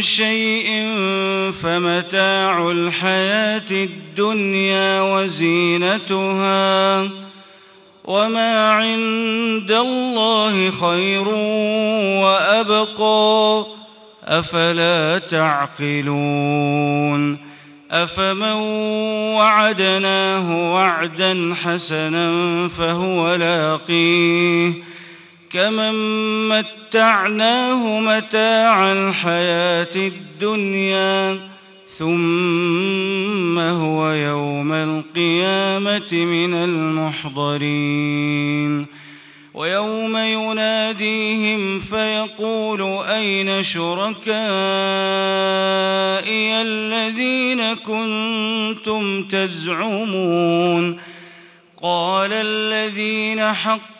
شيء فمتاع الحياة الدنيا وزينتها وما عند الله خير وأبقى أفلا تعقلون أفمن وعدناه وعدا حسنا فهو لاقيه كمن متعناه متاع الحياة الدنيا ثم هو يوم القيامة من المحضرين ويوم يناديهم فيقول أين شركائي الذين كنتم تزعمون قال الذين حق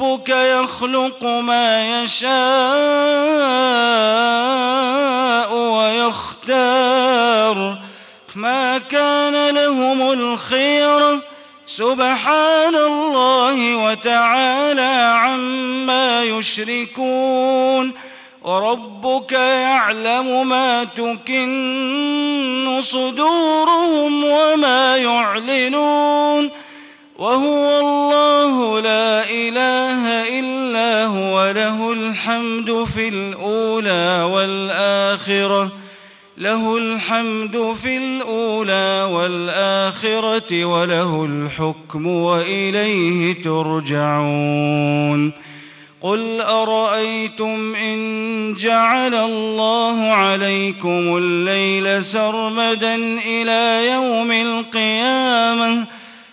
وربك يخلق ما يشاء ويختار. ما كان لهم الخير سبحان الله وتعالى عما يشركون. وربك يعلم ما تكن صدورهم وما يعلنون. وهو الله لا إله إلا هو له الحمد في الأولى والآخرة له الحمد في الأولى والآخرة وله الحكم وإليه ترجعون. قل أرأيتم إن جعل الله عليكم الليل سرمدا إلى يوم القيامة؟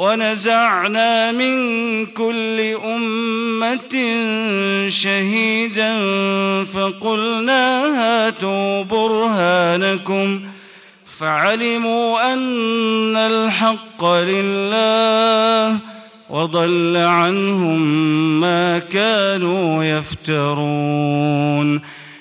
ونزعنا من كل أمة شهيدا فقلنا هاتوا برهانكم فعلموا أن الحق لله وضل عنهم ما كانوا يفترون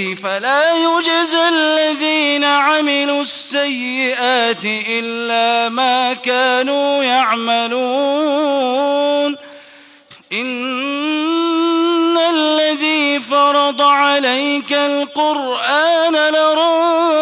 فلا يجزى الذين عملوا السيئات إلا ما كانوا يعملون. إن الذي فرض عليك القرآن لرؤون